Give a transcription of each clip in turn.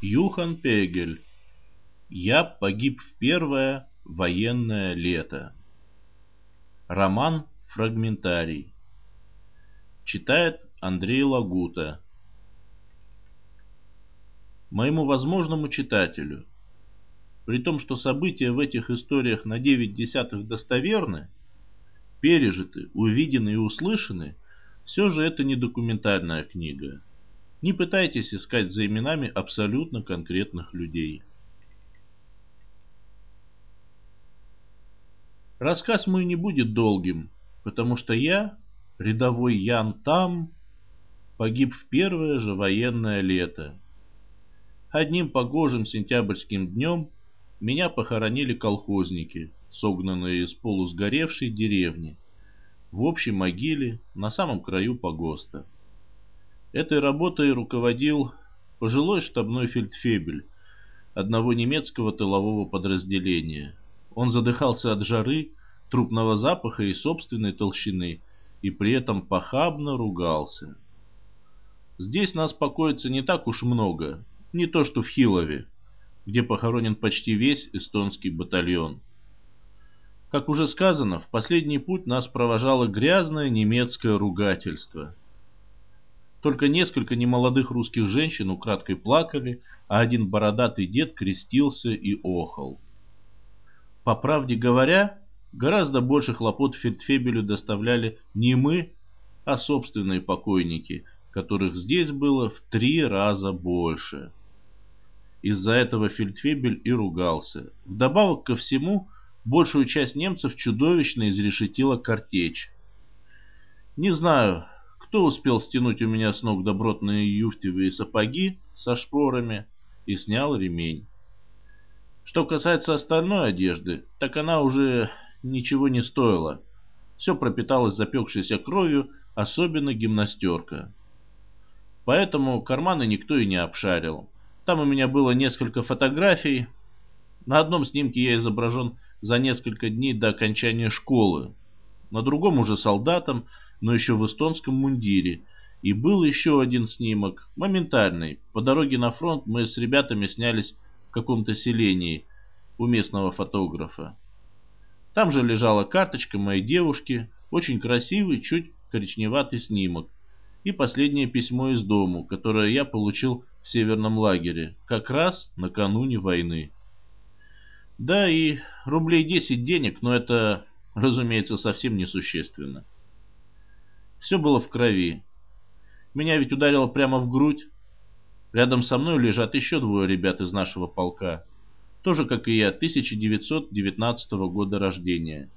Юхан Пегель. Я погиб в первое военное лето. Роман Фрагментарий. Читает Андрей Лагута. Моему возможному читателю, при том, что события в этих историях на 9 десятых достоверны, пережиты, увидены и услышаны, все же это не документальная книга. Не пытайтесь искать за именами абсолютно конкретных людей. Рассказ мой не будет долгим, потому что я, рядовой Ян Там, погиб в первое же военное лето. Одним погожим сентябрьским днем меня похоронили колхозники, согнанные из полусгоревшей деревни, в общей могиле на самом краю погоста. Этой работой руководил пожилой штабной фельдфебель одного немецкого тылового подразделения. Он задыхался от жары, трупного запаха и собственной толщины, и при этом похабно ругался. Здесь нас покоится не так уж много, не то что в Хилове, где похоронен почти весь эстонский батальон. Как уже сказано, в последний путь нас провожало грязное немецкое ругательство – только несколько немолодых русских женщин украдкой плакали, а один бородатый дед крестился и охал. По правде говоря, гораздо больше хлопот фельдфебелю доставляли не мы, а собственные покойники, которых здесь было в три раза больше. Из-за этого фельдфебель и ругался. Вдобавок ко всему, большую часть немцев чудовищно изрешетила картечь. Не знаю, кто успел стянуть у меня с ног добротные юфтевые сапоги со шпорами и снял ремень. Что касается остальной одежды, так она уже ничего не стоила. Все пропиталось запекшейся кровью, особенно гимнастерка. Поэтому карманы никто и не обшарил. Там у меня было несколько фотографий. На одном снимке я изображен за несколько дней до окончания школы. На другом уже солдатом, но еще в эстонском мундире. И был еще один снимок, моментальный. По дороге на фронт мы с ребятами снялись в каком-то селении у местного фотографа. Там же лежала карточка моей девушки, очень красивый, чуть коричневатый снимок. И последнее письмо из дому, которое я получил в северном лагере, как раз накануне войны. Да и рублей 10 денег, но это, разумеется, совсем несущественно. Все было в крови. Меня ведь ударило прямо в грудь. Рядом со мной лежат еще двое ребят из нашего полка. Тоже, как и я, 1919 года рождения.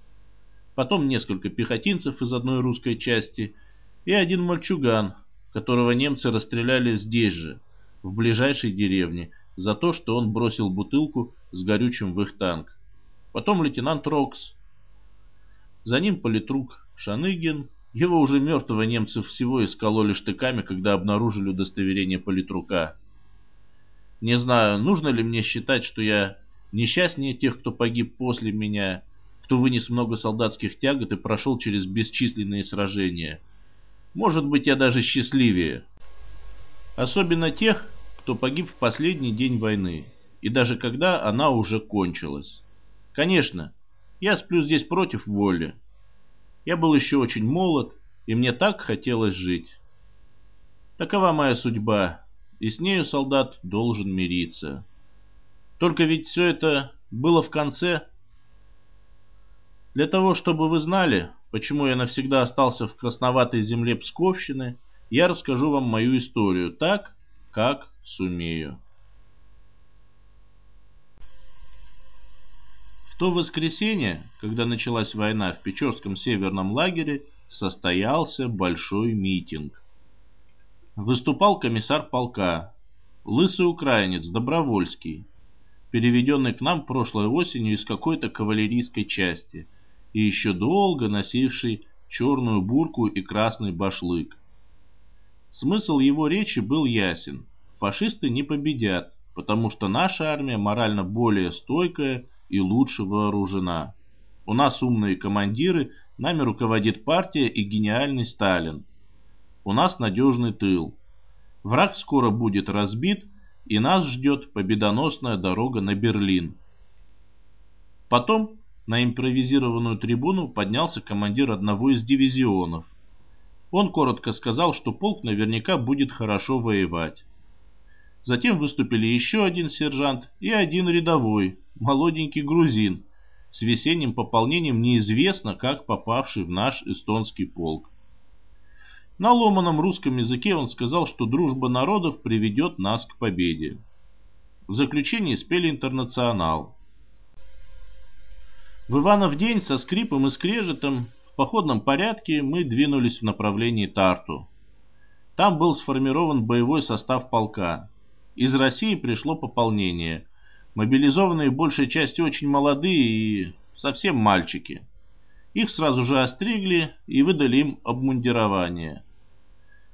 Потом несколько пехотинцев из одной русской части и один мальчуган, которого немцы расстреляли здесь же, в ближайшей деревне, за то, что он бросил бутылку с горючим в их танк. Потом лейтенант Рокс. За ним политрук Шаныгин, его уже мертвого немцы всего искололи штыками, когда обнаружили удостоверение политрука. Не знаю, нужно ли мне считать, что я несчастнее тех, кто погиб после меня, кто вынес много солдатских тягот и прошел через бесчисленные сражения. Может быть, я даже счастливее. Особенно тех, кто погиб в последний день войны, и даже когда она уже кончилась. Конечно, я сплю здесь против воли, я был еще очень молод, и мне так хотелось жить. Такова моя судьба, и с нею солдат должен мириться. Только ведь все это было в конце. Для того, чтобы вы знали, почему я навсегда остался в красноватой земле Псковщины, я расскажу вам мою историю так, как сумею. То воскресенье, когда началась война в Печорском северном лагере, состоялся большой митинг. Выступал комиссар полка, лысый украинец Добровольский, переведенный к нам прошлой осенью из какой-то кавалерийской части и еще долго носивший черную бурку и красный башлык. Смысл его речи был ясен. Фашисты не победят, потому что наша армия морально более стойкая и лучше вооружена. У нас умные командиры, нами руководит партия и гениальный Сталин. У нас надежный тыл. Враг скоро будет разбит, и нас ждет победоносная дорога на Берлин. Потом на импровизированную трибуну поднялся командир одного из дивизионов. Он коротко сказал, что полк наверняка будет хорошо воевать. Затем выступили еще один сержант и один рядовой, молоденький грузин, с весенним пополнением неизвестно как попавший в наш эстонский полк. На ломаном русском языке он сказал, что дружба народов приведет нас к победе. В заключении спели «Интернационал». В Иванов день со скрипом и скрежетом в походном порядке мы двинулись в направлении Тарту. Там был сформирован боевой состав полка. Из России пришло пополнение. Мобилизованные большей частью очень молодые и совсем мальчики. Их сразу же остригли и выдали им обмундирование.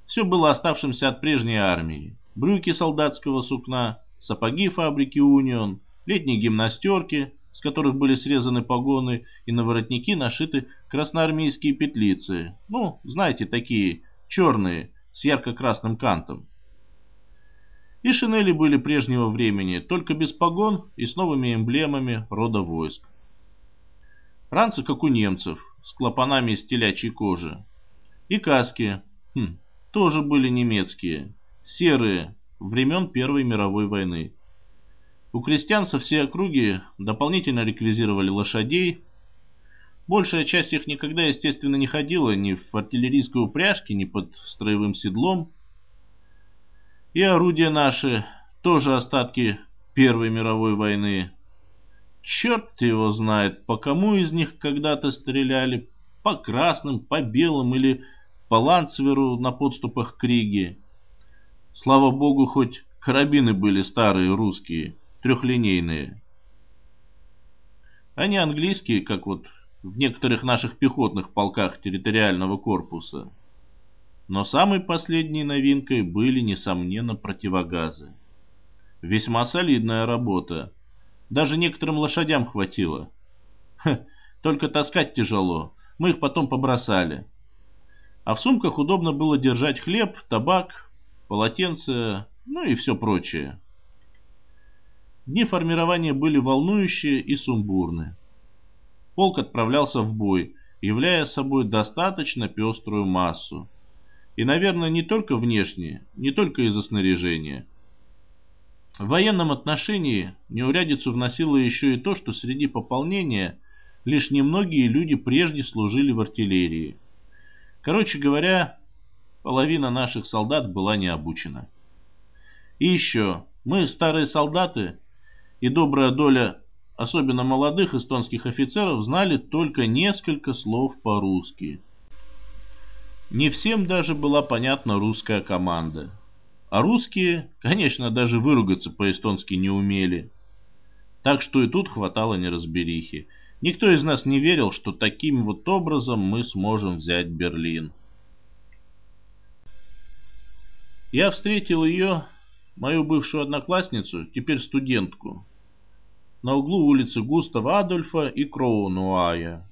Все было оставшимся от прежней армии. Брюки солдатского сукна, сапоги фабрики «Унион», летние гимнастерки, с которых были срезаны погоны, и на воротники нашиты красноармейские петлицы. Ну, знаете, такие, черные, с ярко-красным кантом. И шинели были прежнего времени, только без погон и с новыми эмблемами рода войск. Ранцы, как у немцев, с клапанами из телячьей кожи. И каски, хм, тоже были немецкие, серые, времен Первой мировой войны. У крестьян со всей округи дополнительно реквизировали лошадей. Большая часть их никогда, естественно, не ходила ни в артиллерийской упряжке, ни под строевым седлом. И орудия наши, тоже остатки Первой мировой войны. Черт его знает, по кому из них когда-то стреляли, по красным, по белым или по ланцверу на подступах к Риге. Слава богу, хоть карабины были старые русские, трехлинейные. Не английские, как вот в некоторых наших пехотных полках территориального корпуса. Но самой последней новинкой были, несомненно, противогазы. Весьма солидная работа. Даже некоторым лошадям хватило. Ха, только таскать тяжело. Мы их потом побросали. А в сумках удобно было держать хлеб, табак, полотенце, ну и все прочее. Дни формирования были волнующие и сумбурные. Полк отправлялся в бой, являя собой достаточно пеструю массу. И, наверное, не только внешне, не только из-за снаряжения. В военном отношении неурядицу вносило еще и то, что среди пополнения лишь немногие люди прежде служили в артиллерии. Короче говоря, половина наших солдат была не обучена. И еще, мы, старые солдаты, и добрая доля особенно молодых эстонских офицеров знали только несколько слов по-русски. Не всем даже была понятна русская команда. А русские, конечно, даже выругаться по-эстонски не умели. Так что и тут хватало неразберихи. Никто из нас не верил, что таким вот образом мы сможем взять Берлин. Я встретил ее, мою бывшую одноклассницу, теперь студентку, на углу улицы Густава Адольфа и Кроунуая.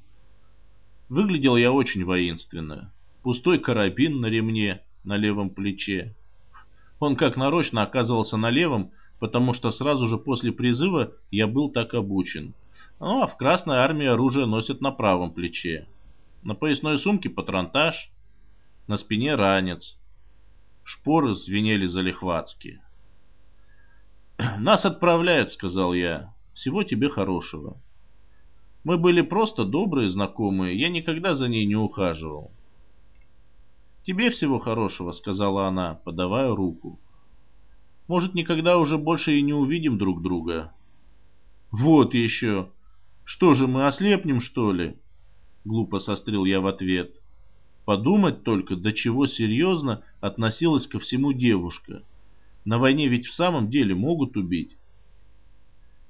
Выглядел я очень воинственно. Пустой карабин на ремне на левом плече. Он как нарочно оказывался на левом, потому что сразу же после призыва я был так обучен. Ну а в Красной армии оружие носят на правом плече. На поясной сумке патронтаж, на спине ранец. Шпоры звенели залихватски. «Нас отправляют», — сказал я. Всего тебе хорошего. Мы были просто добрые знакомые, я никогда за ней не ухаживал. Тебе всего хорошего, сказала она, подавая руку. Может, никогда уже больше и не увидим друг друга. Вот еще. Что же, мы ослепнем, что ли? Глупо сострил я в ответ. Подумать только, до чего серьезно относилась ко всему девушка. На войне ведь в самом деле могут убить.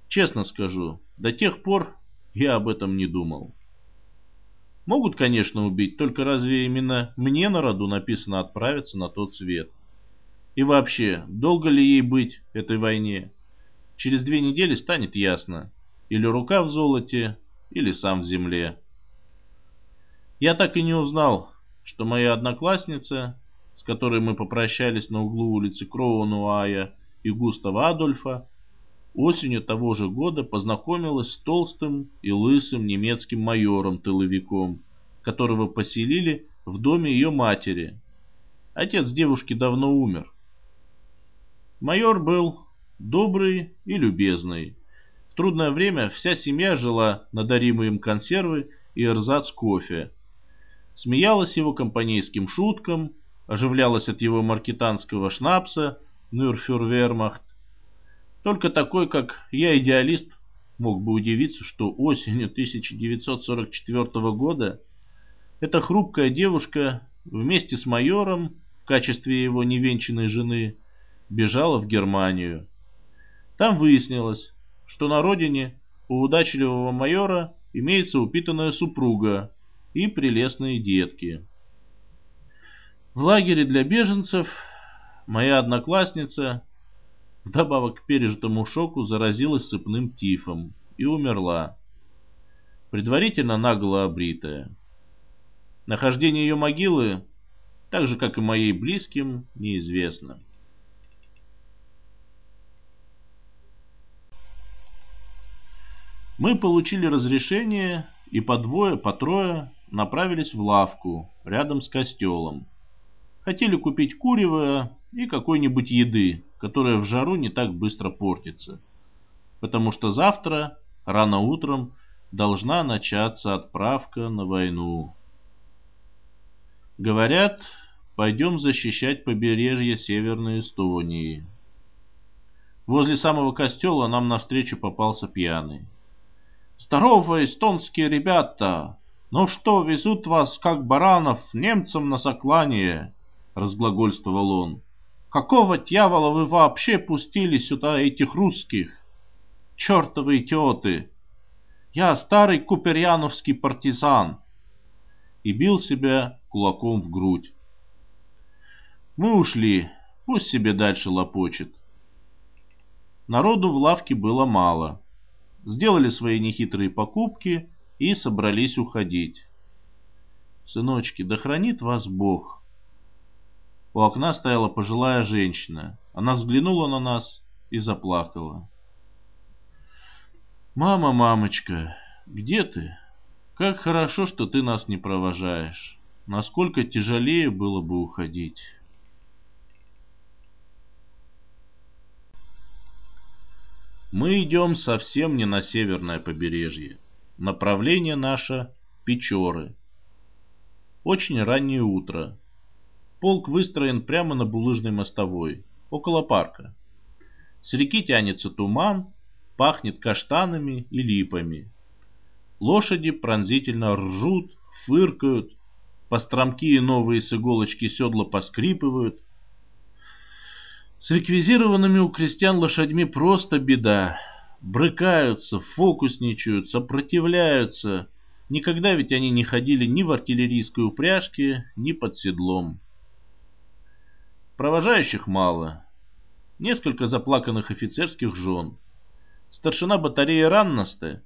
Честно скажу, до тех пор я об этом не думал. Могут, конечно, убить, только разве именно мне на роду написано отправиться на тот свет? И вообще, долго ли ей быть этой войне? Через две недели станет ясно. Или рука в золоте, или сам в земле. Я так и не узнал, что моя одноклассница, с которой мы попрощались на углу улицы Кроунуая и Густава Адольфа, осенью того же года познакомилась с толстым и лысым немецким майором-тыловиком, которого поселили в доме ее матери. Отец девушки давно умер. Майор был добрый и любезный. В трудное время вся семья жила на даримые им консервы и эрзац кофе. Смеялась его компанейским шуткам, оживлялась от его маркетанского шнапса Нюрфюрвермахт. Только такой, как я, идеалист, мог бы удивиться, что осенью 1944 года эта хрупкая девушка вместе с майором в качестве его невенчанной жены бежала в Германию. Там выяснилось, что на родине у удачливого майора имеется упитанная супруга и прелестные детки. В лагере для беженцев моя одноклассница, вдобавок к пережитому шоку, заразилась сыпным тифом и умерла, предварительно наголо обритая. Нахождение ее могилы, так же как и моей близким, неизвестно. Мы получили разрешение и по двое, по трое направились в лавку рядом с костелом. Хотели купить курево и какой-нибудь еды, которая в жару не так быстро портится. Потому что завтра, рано утром, должна начаться отправка на войну. Говорят, пойдем защищать побережье Северной Эстонии. Возле самого костела нам навстречу попался пьяный. «Здорово, эстонские ребята! Ну что, везут вас, как баранов, немцам на заклание?» — разглагольствовал он. «Какого дьявола вы вообще пустили сюда этих русских? Чертовы идиоты! Я старый куперьяновский партизан!» И бил себя кулаком в грудь. Мы ушли, пусть себе дальше лопочет. Народу в лавке было мало. Сделали свои нехитрые покупки и собрались уходить. «Сыночки, да хранит вас Бог!» У окна стояла пожилая женщина. Она взглянула на нас и заплакала. «Мама, мамочка, где ты? Как хорошо, что ты нас не провожаешь. Насколько тяжелее было бы уходить». Мы идем совсем не на северное побережье. Направление наше – Печоры. Очень раннее утро. Полк выстроен прямо на булыжной мостовой, около парка. С реки тянется туман, пахнет каштанами и липами. Лошади пронзительно ржут, фыркают, постромки и новые с иголочки седла поскрипывают. С реквизированными у крестьян лошадьми просто беда. Брыкаются, фокусничают, сопротивляются. Никогда ведь они не ходили ни в артиллерийской упряжке, ни под седлом. Провожающих мало. Несколько заплаканных офицерских жен. Старшина батареи Раннасте,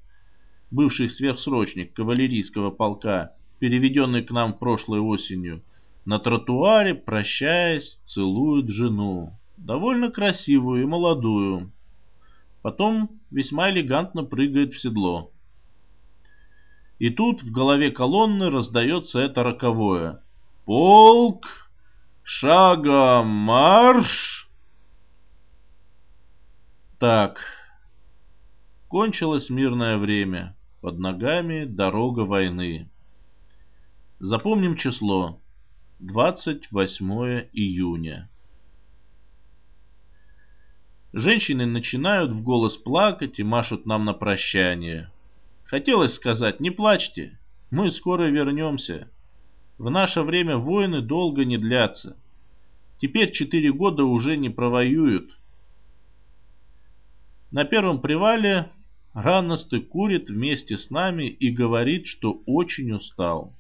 бывший сверхсрочник кавалерийского полка, переведенный к нам прошлой осенью, на тротуаре, прощаясь, целует жену, довольно красивую и молодую. Потом весьма элегантно прыгает в седло. И тут в голове колонны раздается это роковое. «Полк!» Шагом марш! Так, кончилось мирное время. Под ногами дорога войны. Запомним число. 28 июня. Женщины начинают в голос плакать и машут нам на прощание. Хотелось сказать, не плачьте, мы скоро вернемся. В наше время войны долго не длятся. Теперь четыре года уже не провоюют. На первом привале Ранностый курит вместе с нами и говорит, что очень устал.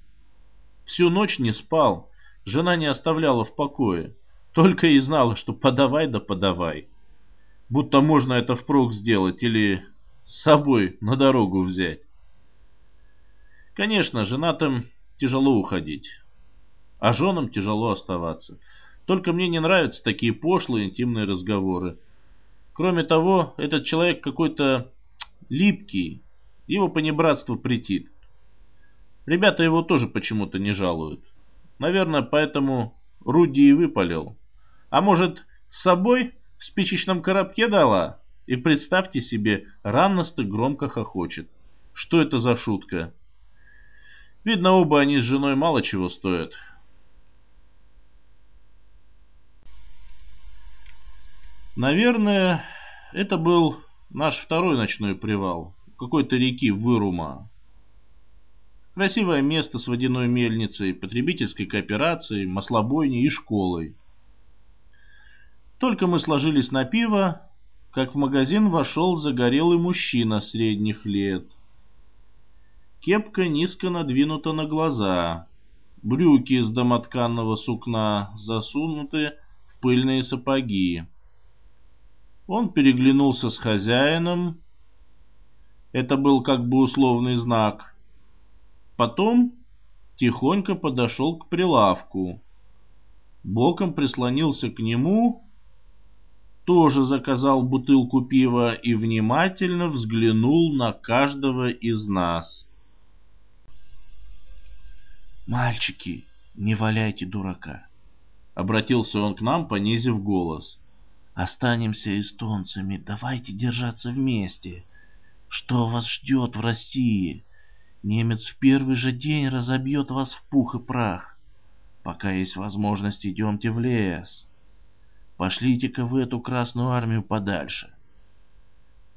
Всю ночь не спал, жена не оставляла в покое. Только и знала, что подавай да подавай. Будто можно это впрок сделать или с собой на дорогу взять. Конечно, женатым тяжело уходить, а женам тяжело оставаться. Только мне не нравятся такие пошлые интимные разговоры. Кроме того, этот человек какой-то липкий, его понебратство претит. Ребята его тоже почему-то не жалуют. Наверное, поэтому Руди и выпалил. А может, с собой в спичечном коробке дала? И представьте себе, Ранносты громко хохочет. Что это за шутка? Видно, оба они с женой мало чего стоят. Наверное, это был наш второй ночной привал. Какой-то реки Вырума. Красивое место с водяной мельницей, потребительской кооперацией, маслобойней и школой. Только мы сложились на пиво, как в магазин вошел загорелый мужчина средних лет. Кепка низко надвинута на глаза, брюки из домотканного сукна засунуты в пыльные сапоги. Он переглянулся с хозяином. Это был как бы условный знак. Потом тихонько подошел к прилавку. Боком прислонился к нему, тоже заказал бутылку пива и внимательно взглянул на каждого из нас. «Мальчики, не валяйте дурака!» Обратился он к нам, понизив голос. Останемся эстонцами, давайте держаться вместе. Что вас ждет в России? Немец в первый же день разобьет вас в пух и прах. Пока есть возможность, идемте в лес. Пошлите-ка в эту Красную Армию подальше.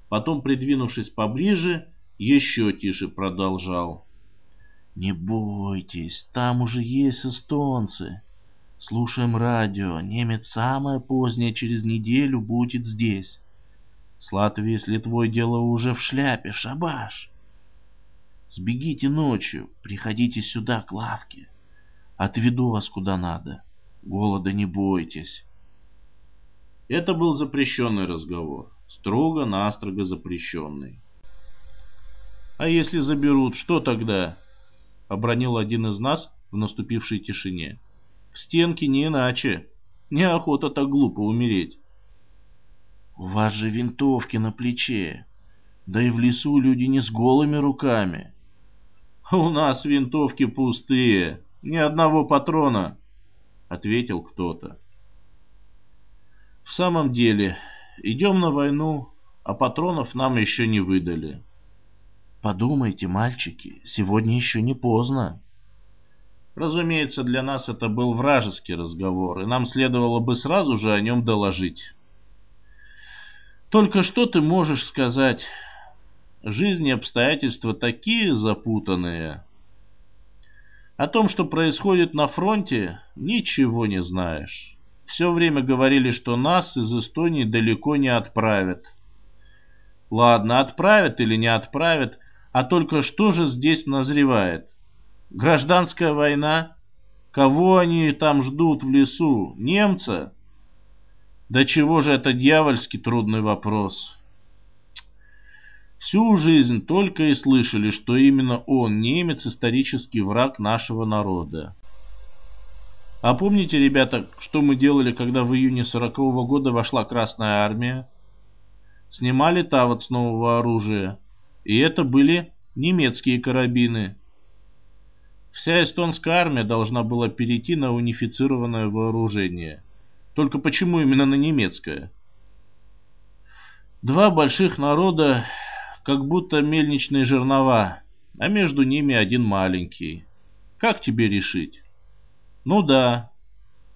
Потом, придвинувшись поближе, еще тише продолжал. Не бойтесь, там уже есть эстонцы. Слушаем радио. Немец самое позднее через неделю будет здесь. С Латвией с Литвой дело уже в шляпе. Шабаш! Сбегите ночью, приходите сюда, к лавке. Отведу вас куда надо. Голода не бойтесь. Это был запрещенный разговор. Строго-настрого запрещенный. «А если заберут, что тогда?» — обронил один из нас в наступившей тишине. В стенке не иначе. Неохота так глупо умереть. У вас же винтовки на плече. Да и в лесу люди не с голыми руками. У нас винтовки пустые. Ни одного патрона, ответил кто-то. В самом деле, идем на войну, а патронов нам еще не выдали. Подумайте, мальчики, сегодня еще не поздно. Разумеется, для нас это был вражеский разговор, и нам следовало бы сразу же о нем доложить. Только что ты можешь сказать? Жизнь и обстоятельства такие запутанные. О том, что происходит на фронте, ничего не знаешь. Все время говорили, что нас из Эстонии далеко не отправят. Ладно, отправят или не отправят, а только что же здесь назревает? Гражданская война? Кого они там ждут в лесу? Немца? Да чего же это дьявольски трудный вопрос. Всю жизнь только и слышали, что именно он, немец, исторический враг нашего народа. А помните, ребята, что мы делали, когда в июне 40 -го года вошла Красная Армия? Снимали тавод с нового оружия. И это были немецкие карабины. Вся эстонская армия должна была перейти на унифицированное вооружение. Только почему именно на немецкое? Два больших народа, как будто мельничные жернова, а между ними один маленький. Как тебе решить? Ну да,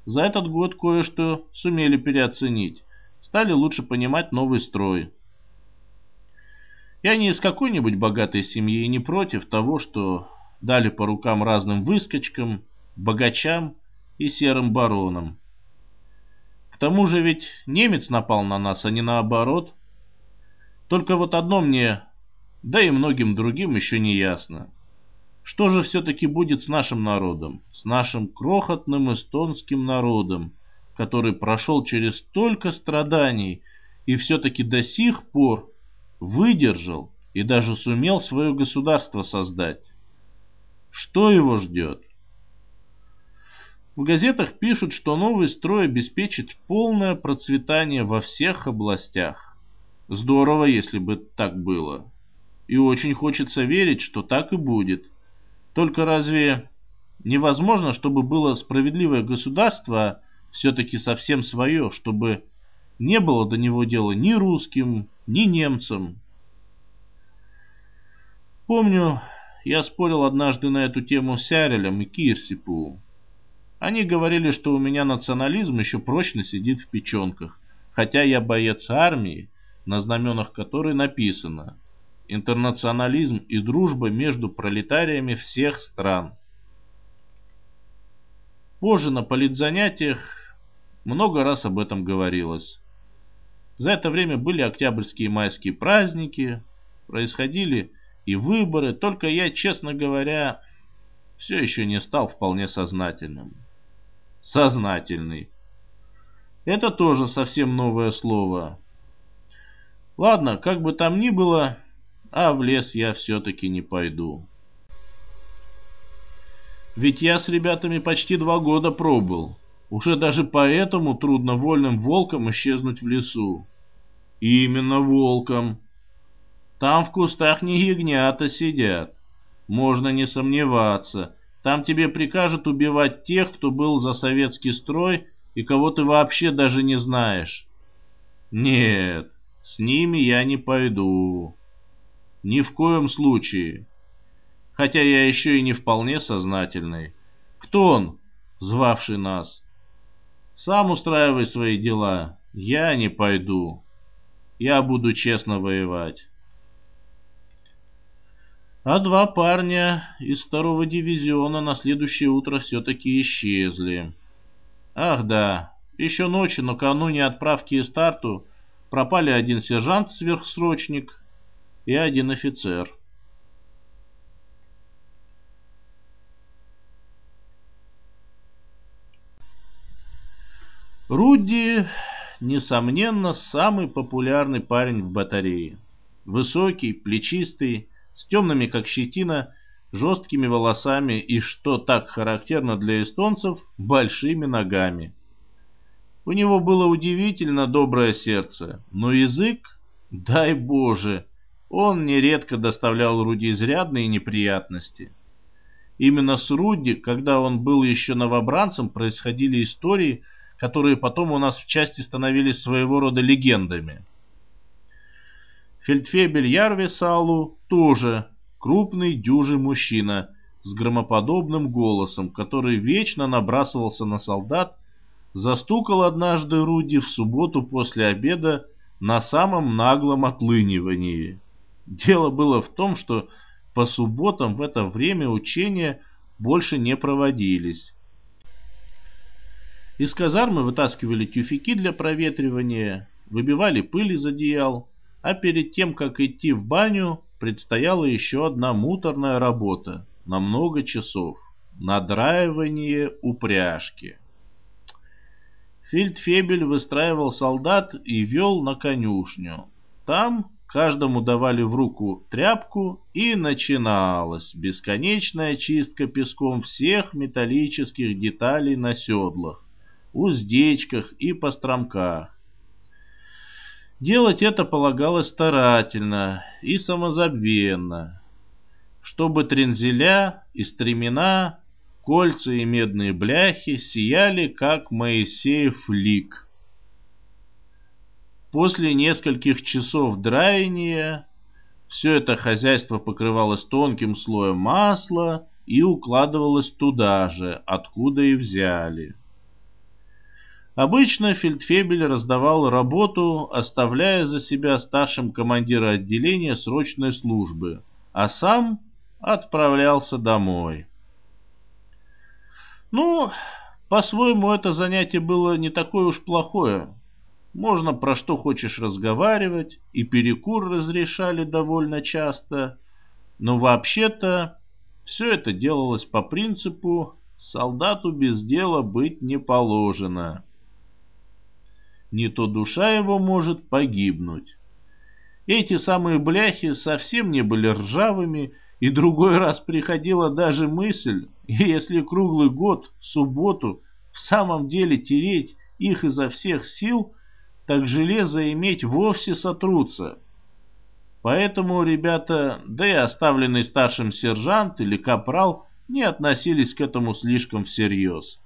за этот год кое-что сумели переоценить. Стали лучше понимать новый строй. Я не из какой-нибудь богатой семьи и не против того, что дали по рукам разным выскочкам, богачам и серым баронам. К тому же ведь немец напал на нас, а не наоборот. Только вот одно мне, да и многим другим еще не ясно. Что же все-таки будет с нашим народом, с нашим крохотным эстонским народом, который прошел через столько страданий и все-таки до сих пор выдержал и даже сумел свое государство создать? Что его ждет? В газетах пишут, что новый строй обеспечит полное процветание во всех областях. Здорово, если бы так было. И очень хочется верить, что так и будет. Только разве невозможно, чтобы было справедливое государство, все-таки совсем свое, чтобы не было до него дела ни русским, ни немцам? Помню, я спорил однажды на эту тему с Сярелем и Кирсипу. Они говорили, что у меня национализм еще прочно сидит в печенках, хотя я боец армии, на знаменах которой написано «Интернационализм и дружба между пролетариями всех стран». Позже на политзанятиях много раз об этом говорилось. За это время были октябрьские и майские праздники, происходили и выборы, только я, честно говоря, все еще не стал вполне сознательным. Сознательный. Это тоже совсем новое слово. Ладно, как бы там ни было, а в лес я все-таки не пойду. Ведь я с ребятами почти два года пробыл. Уже даже поэтому трудно вольным волком исчезнуть в лесу. Именно волком. Там в кустах не ягнята сидят. Можно не сомневаться. Там тебе прикажут убивать тех, кто был за советский строй и кого ты вообще даже не знаешь. Нет, с ними я не пойду. Ни в коем случае. Хотя я еще и не вполне сознательный. Кто он, звавший нас? Сам устраивай свои дела. Я не пойду. Я буду честно воевать. А два парня из второго дивизиона на следующее утро все-таки исчезли. Ах да, еще ночью накануне отправки и старту пропали один сержант-сверхсрочник и один офицер. Руди, несомненно, самый популярный парень в батарее. Высокий, плечистый, с темными, как щетина, жесткими волосами и, что так характерно для эстонцев, большими ногами. У него было удивительно доброе сердце, но язык, дай Боже, он нередко доставлял Руди изрядные неприятности. Именно с Руди, когда он был еще новобранцем, происходили истории, которые потом у нас в части становились своего рода легендами. Фельдфебель Ярвисалу тоже крупный дюжий мужчина с громоподобным голосом, который вечно набрасывался на солдат, застукал однажды Руди в субботу после обеда на самом наглом отлынивании. Дело было в том, что по субботам в это время учения больше не проводились. Из казармы вытаскивали тюфяки для проветривания, выбивали пыль из одеял, а перед тем, как идти в баню, предстояла еще одна муторная работа на много часов – надраивание упряжки. Фельдфебель выстраивал солдат и вел на конюшню. Там каждому давали в руку тряпку и начиналась бесконечная чистка песком всех металлических деталей на седлах, уздечках и постромках. Делать это полагалось старательно и самозабвенно, чтобы трензеля и стремена, кольца и медные бляхи сияли, как Моисеев лик. После нескольких часов драяния все это хозяйство покрывалось тонким слоем масла и укладывалось туда же, откуда и взяли. Обычно фельдфебель раздавал работу, оставляя за себя старшим командира отделения срочной службы, а сам отправлялся домой. Ну, по-своему, это занятие было не такое уж плохое. Можно про что хочешь разговаривать, и перекур разрешали довольно часто. Но вообще-то все это делалось по принципу «солдату без дела быть не положено» не то душа его может погибнуть. Эти самые бляхи совсем не были ржавыми, и другой раз приходила даже мысль, если круглый год, субботу, в самом деле тереть их изо всех сил, так железо иметь вовсе сотрутся. Поэтому ребята, да и оставленный старшим сержант или капрал не относились к этому слишком всерьез.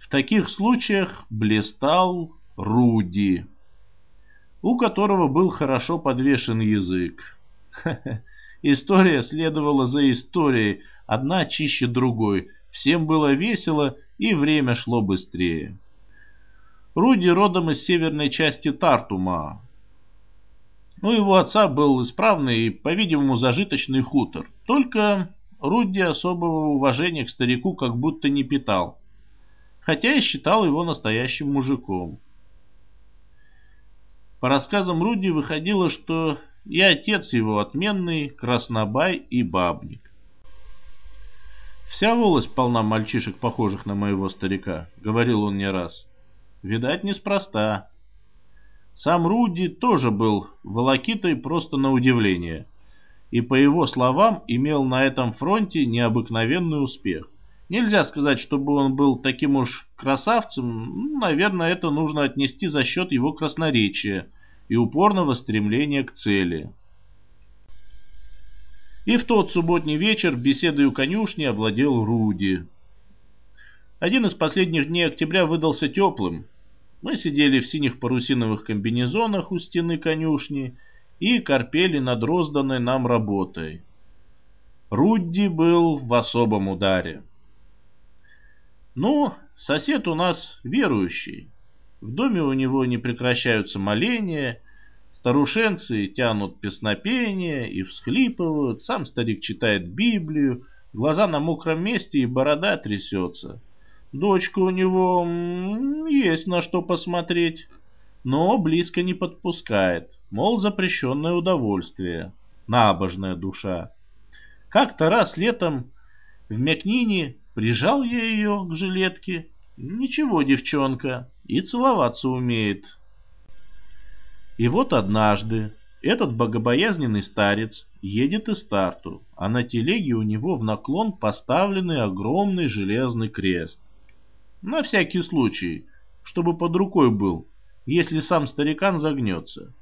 В таких случаях блистал Руди, у которого был хорошо подвешен язык. История следовала за историей, одна чище другой. Всем было весело, и время шло быстрее. Руди родом из северной части Тартума. У его отца был исправный и, по-видимому, зажиточный хутор. Только Руди особого уважения к старику как будто не питал. Хотя и считал его настоящим мужиком. По рассказам Руди выходило, что и отец его отменный, краснобай и бабник. «Вся волость полна мальчишек, похожих на моего старика», — говорил он не раз. «Видать, неспроста». Сам Руди тоже был волокитой просто на удивление. И, по его словам, имел на этом фронте необыкновенный успех. Нельзя сказать, чтобы он был таким уж красавцем, наверное, это нужно отнести за счет его красноречия – и упорного стремления к цели. И в тот субботний вечер беседой у конюшни овладел Руди. Один из последних дней октября выдался теплым. Мы сидели в синих парусиновых комбинезонах у стены конюшни и корпели над розданной нам работой. Рудди был в особом ударе. Ну, сосед у нас верующий. В доме у него не прекращаются моления, старушенцы тянут песнопение и всхлипывают, сам старик читает Библию, глаза на мокром месте и борода трясется. Дочка у него есть на что посмотреть, но близко не подпускает, мол, запрещенное удовольствие, набожная душа. Как-то раз летом в Мякнине прижал я ее к жилетке. Ничего, девчонка, и целоваться умеет. И вот однажды этот богобоязненный старец едет из старту, а на телеге у него в наклон поставленный огромный железный крест. На всякий случай, чтобы под рукой был, если сам старикан загнется.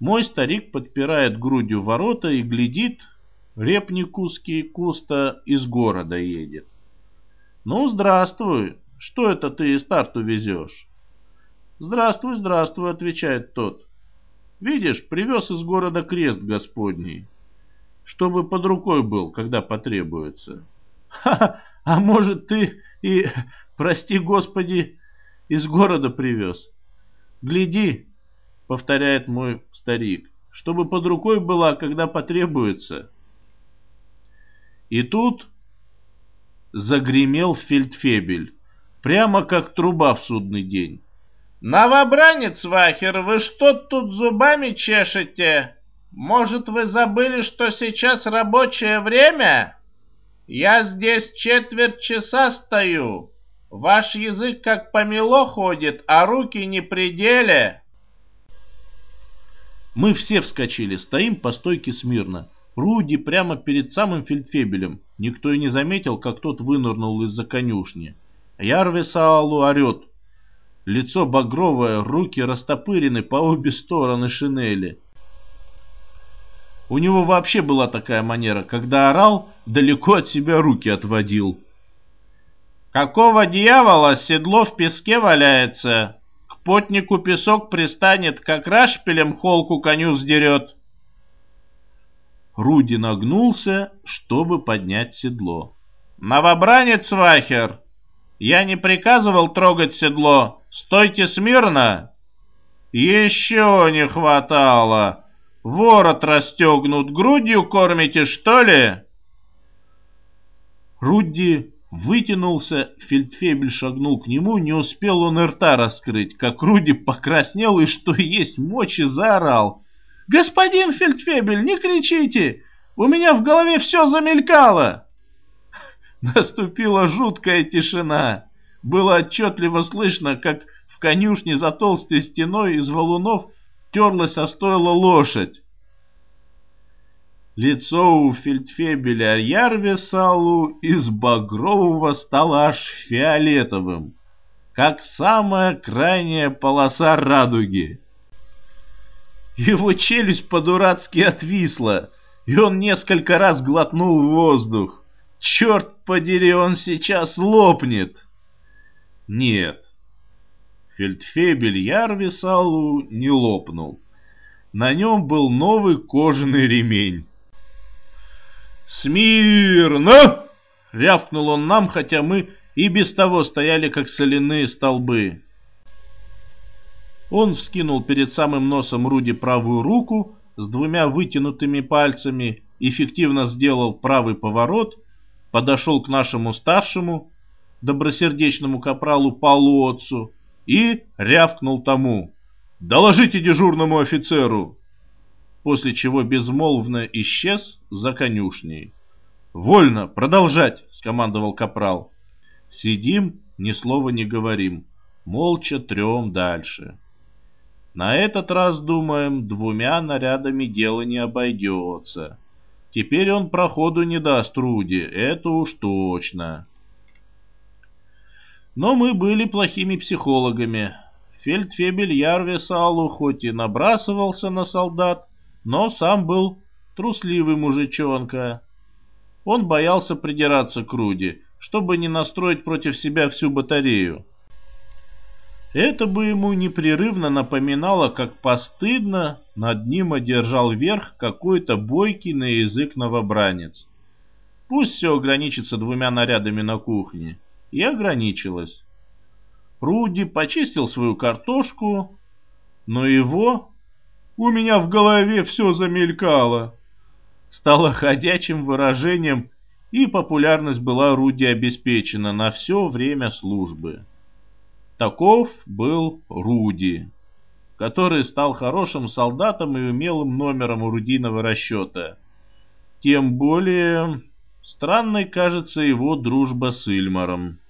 Мой старик подпирает грудью ворота и глядит, репник узкий куста из города едет. «Ну, здравствуй, что это ты из старту везешь?» «Здравствуй, здравствуй», — отвечает тот. «Видишь, привез из города крест Господний, чтобы под рукой был, когда потребуется». «Ха, а может, ты и, прости Господи, из города привез?» «Гляди», — повторяет мой старик, «чтобы под рукой была, когда потребуется». И тут загремел фельдфебель. Прямо как труба в судный день. «Новобранец, Вахер, вы что тут зубами чешете? Может, вы забыли, что сейчас рабочее время? Я здесь четверть часа стою. Ваш язык как помело ходит, а руки не при деле». Мы все вскочили, стоим по стойке смирно. Руди прямо перед самым фельдфебелем. Никто и не заметил, как тот вынырнул из-за конюшни. Ярвисаалу орет. Лицо багровое, руки растопырены по обе стороны шинели. У него вообще была такая манера, когда орал, далеко от себя руки отводил. «Какого дьявола седло в песке валяется? К потнику песок пристанет, как рашпилем холку коню сдерет». Руди нагнулся, чтобы поднять седло. «Новобранец Вахер, я не приказывал трогать седло. Стойте смирно. Еще не хватало. Ворот расстегнут, грудью кормите, что ли? Рудди вытянулся, фельдфебель шагнул к нему, не успел он рта раскрыть, как Руди покраснел и что есть мочи заорал. «Господин фельдфебель, не кричите! У меня в голове все замелькало!» Наступила жуткая тишина. Было отчетливо слышно, как в конюшне за толстой стеной из валунов терлась о лошадь. Лицо у фельдфебеля Ярвесалу из багрового стало аж фиолетовым. как самая крайняя полоса радуги. Его челюсть по-дурацки отвисла, и он несколько раз глотнул воздух. Черт подери, он сейчас лопнет. Нет. Фельдфебель Ярвисалу не лопнул. На нем был новый кожаный ремень. «Смирно!» — рявкнул он нам, хотя мы и без того стояли, как соляные столбы. Он вскинул перед самым носом Руди правую руку с двумя вытянутыми пальцами, эффективно сделал правый поворот, подошел к нашему старшему, добросердечному капралу Полуотцу и рявкнул тому «Доложите дежурному офицеру!» После чего безмолвно исчез за конюшней. «Вольно, продолжать!» — скомандовал капрал. Сидим, ни слова не говорим, молча трем дальше. На этот раз, думаем, двумя нарядами дело не обойдется. Теперь он проходу не даст Руди, это уж точно. Но мы были плохими психологами. Фельдфебель Ярвесалу хоть и набрасывался на солдат, но сам был трусливый мужичонка. Он боялся придираться к Руди, чтобы не настроить против себя всю батарею. Это бы ему непрерывно напоминало, как постыдно над ним одержал верх какой-то бойкий на язык новобранец. Пусть все ограничится двумя нарядами на кухне. И ограничилось. Руди почистил свою картошку, но его... У меня в голове все замелькало. Стало ходячим выражением, и популярность была Руди обеспечена на все время службы. Таков был Руди, который стал хорошим солдатом и умелым номером орудийного расчета. Тем более странной кажется его дружба с Ильмаром.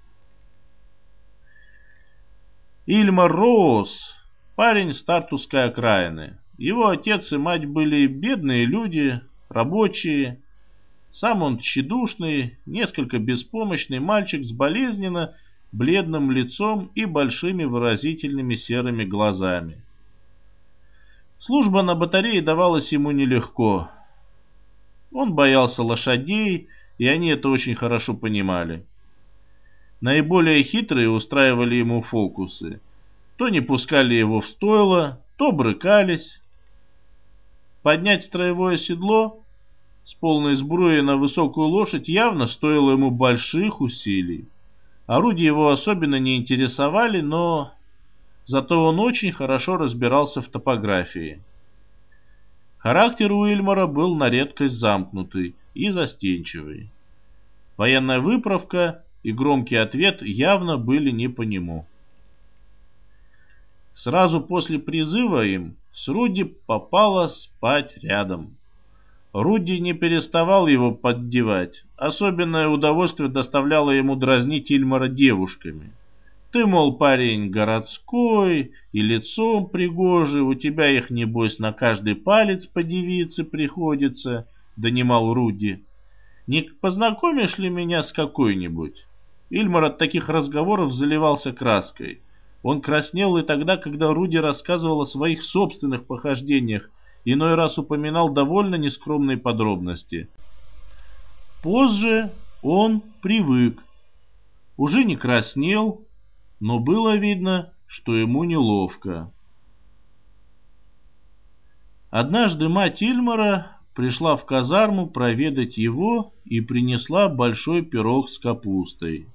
Ильмар Роуз – парень стартусской окраины. Его отец и мать были бедные люди, рабочие. Сам он тщедушный, несколько беспомощный мальчик с болезненно бледным лицом и большими выразительными серыми глазами. Служба на батарее давалась ему нелегко. Он боялся лошадей, и они это очень хорошо понимали. Наиболее хитрые устраивали ему фокусы. То не пускали его в стойло, то брыкались. Поднять строевое седло с полной сбруей на высокую лошадь явно стоило ему больших усилий. Орудия его особенно не интересовали, но зато он очень хорошо разбирался в топографии. Характер Уильмора был на редкость замкнутый и застенчивый. Военная выправка и громкий ответ явно были не по нему. Сразу после призыва им с Руди попало спать рядом. Руди не переставал его поддевать. Особенное удовольствие доставляло ему дразнить Ильмара девушками. Ты, мол, парень городской и лицом пригожий, у тебя их, небось, на каждый палец по девице приходится, донимал Руди. Не познакомишь ли меня с какой-нибудь? Ильмар от таких разговоров заливался краской. Он краснел и тогда, когда Руди рассказывал о своих собственных похождениях иной раз упоминал довольно нескромные подробности. Позже он привык. Уже не краснел, но было видно, что ему неловко. Однажды мать Ильмара пришла в казарму проведать его и принесла большой пирог с капустой.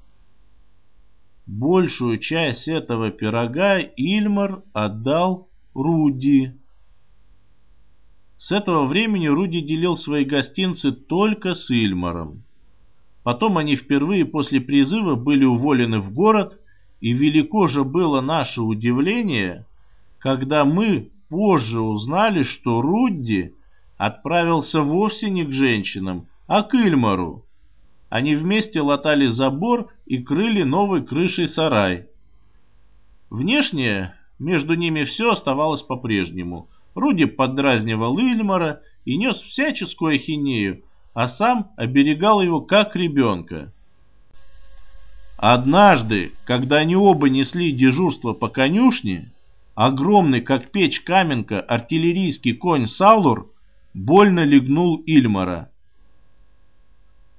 Большую часть этого пирога Ильмар отдал Руди. С этого времени Руди делил свои гостинцы только с Ильмаром. Потом они впервые после призыва были уволены в город, и велико же было наше удивление, когда мы позже узнали, что Рудди отправился вовсе не к женщинам, а к Ильмару. Они вместе латали забор и крыли новой крышей сарай. Внешне между ними все оставалось по-прежнему – Руди поддразнивал Ильмара и нес всяческую ахинею, а сам оберегал его как ребенка. Однажды, когда они оба несли дежурство по конюшне, огромный, как печь каменка, артиллерийский конь Салур больно легнул Ильмара.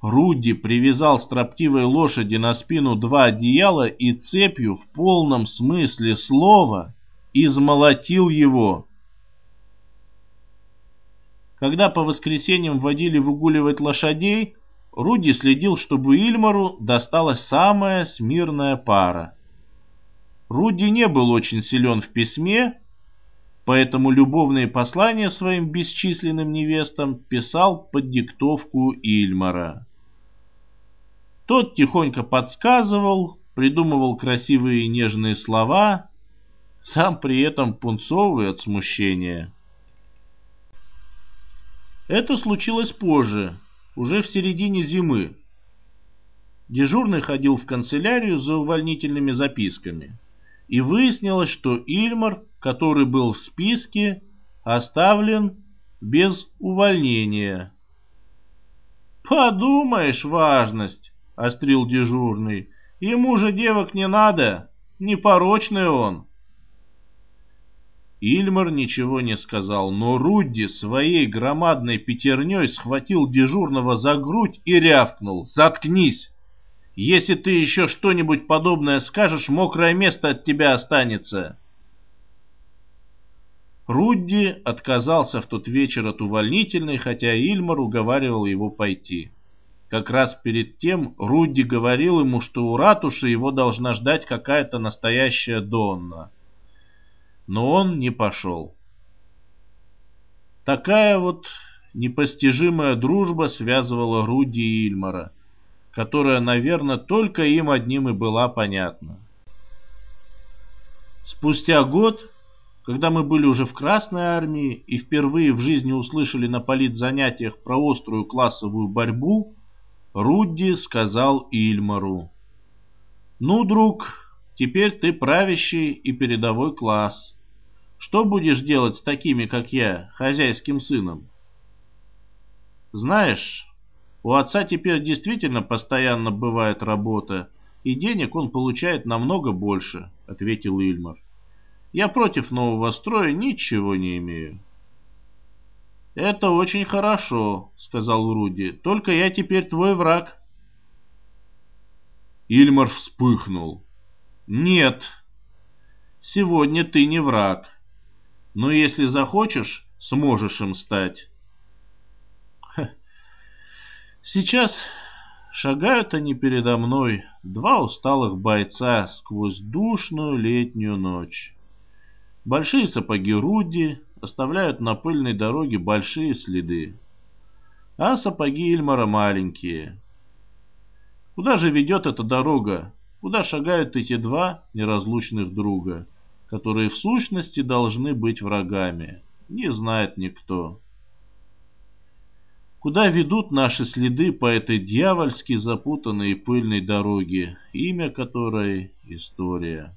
Руди привязал строптивой лошади на спину два одеяла и цепью в полном смысле слова измолотил его. Когда по воскресеньям водили выгуливать лошадей, Руди следил, чтобы Ильмару досталась самая смирная пара. Руди не был очень силен в письме, поэтому любовные послания своим бесчисленным невестам писал под диктовку Ильмара. Тот тихонько подсказывал, придумывал красивые нежные слова, сам при этом пунцовый от смущения. Это случилось позже, уже в середине зимы. Дежурный ходил в канцелярию за увольнительными записками. И выяснилось, что Ильмар, который был в списке, оставлен без увольнения. «Подумаешь, важность!» — острил дежурный. «Ему же девок не надо, непорочный он!» Ильмар ничего не сказал, но Рудди своей громадной пятерней схватил дежурного за грудь и рявкнул «Заткнись! Если ты еще что-нибудь подобное скажешь, мокрое место от тебя останется!» Рудди отказался в тот вечер от увольнительной, хотя Ильмар уговаривал его пойти. Как раз перед тем Рудди говорил ему, что у ратуши его должна ждать какая-то настоящая Донна – но он не пошел. Такая вот непостижимая дружба связывала Руди и Ильмара, которая, наверное, только им одним и была понятна. Спустя год, когда мы были уже в Красной армии и впервые в жизни услышали на политзанятиях про острую классовую борьбу, Рудди сказал Ильмару, «Ну, друг, теперь ты правящий и передовой класс. Что будешь делать с такими, как я, хозяйским сыном? Знаешь, у отца теперь действительно постоянно бывает работа, и денег он получает намного больше, ответил Ильмар. Я против нового строя ничего не имею. Это очень хорошо, сказал Руди. Только я теперь твой враг. Ильмар вспыхнул. Нет, сегодня ты не враг но если захочешь, сможешь им стать. Сейчас шагают они передо мной, два усталых бойца, сквозь душную летнюю ночь. Большие сапоги Руди оставляют на пыльной дороге большие следы, а сапоги Ильмара маленькие. Куда же ведет эта дорога? Куда шагают эти два неразлучных друга? Которые в сущности должны быть врагами, не знает никто. Куда ведут наши следы по этой дьявольски запутанной и пыльной дороге, имя которой — история.